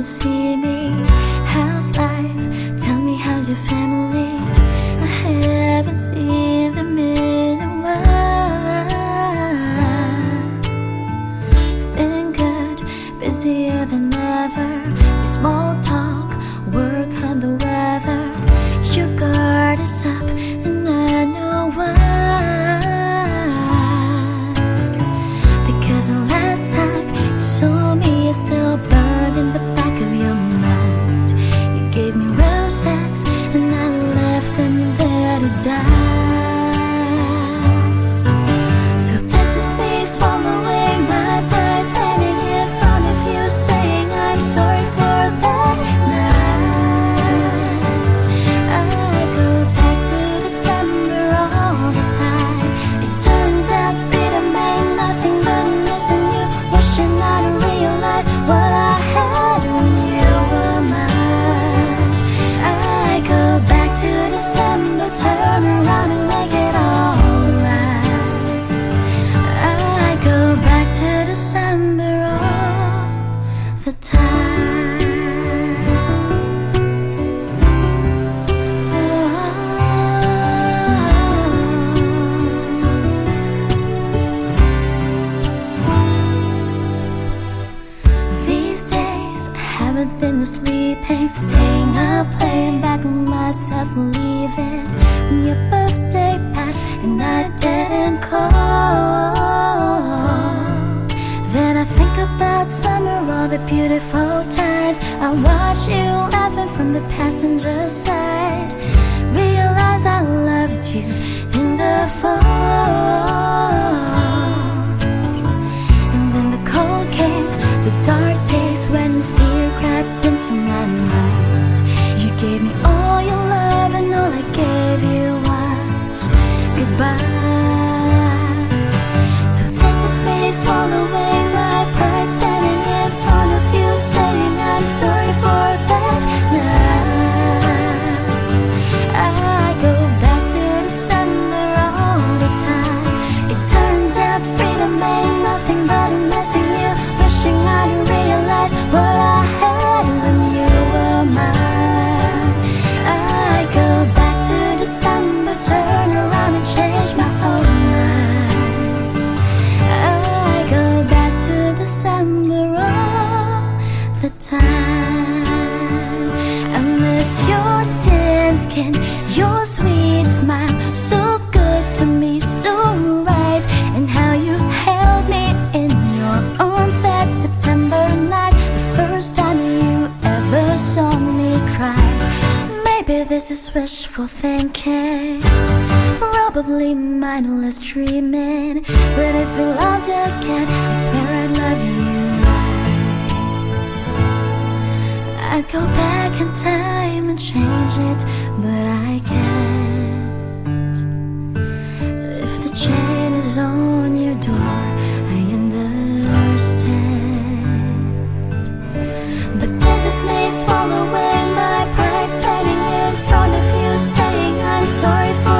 Come see me, how's life? Tell me how's your family? Sleeping, staying up, playing back on myself, leaving. When your birthday passed and I didn't call. Then I think about summer, all the beautiful times. I watch you laughing from the passenger side. Realize I loved you in the fall. And then the cold came, the dark days when fear crept goodbye. Pride, standing in front of you, saying I'm sorry for that night. I go back to all the time. It turns out freedom ain't nothing but missing you, wishing I'd time. I miss your tan skin, your sweet smile, so good to me, so right, and how you held me in your arms that September night, the first time you ever saw me cry. Maybe this is wishful thinking, probably mindless dreaming. But if we loved again, I swear go back in time and change it, but I can't. So if the chain is on your door, I understand. But this is me swallowing my pride, standing in front of you, saying I'm sorry for.